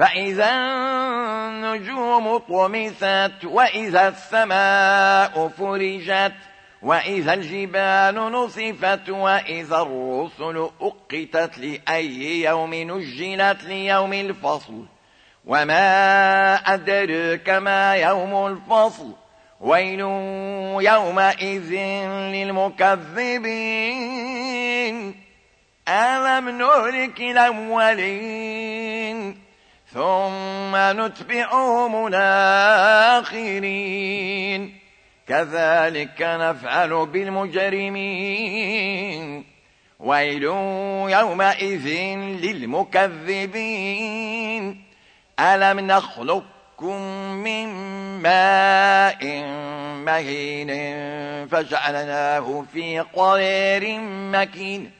فإذا النجوم طمثت وإذا السماء فرجت وإذا الجبال نصفت وإذا الرسل أقتت لأي يوم نجلت ليوم الفصل وما أدرك ما يوم الفصل ويل يومئذ للمكذبين. ألم نهلك الأولين؟ ثم نتبعهم الآخرين. كذلك نفعل بالمجرمين. ويل يومئذ للمكذبين. ألم نخلقكم من ماء مهين فجعلناه في قرير مكين.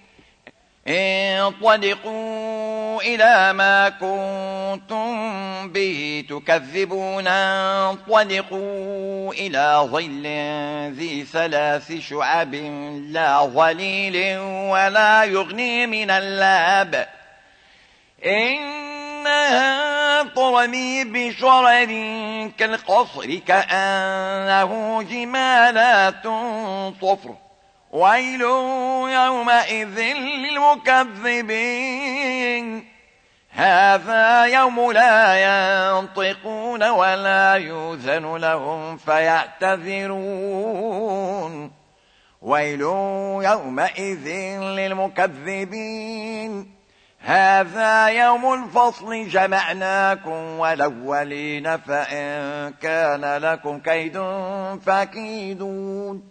انطلقوا إلى ما كنتم به تكذبون. انطلقوا إلى ظل ذي ثلاث شعب لا ظليل ولا يغني من اللاب. إنها طرمي بشرر كالقصر كأنه جمالات صفر. ويل يومئذ للمكذبين. هذا يوم لا ينطقون ولا يوزن لهم فيعتذرون. ويل يومئذ للمكذبين. هذا يوم الفصل جمعناكم والأولين فإن كان لكم كيد فكيدون.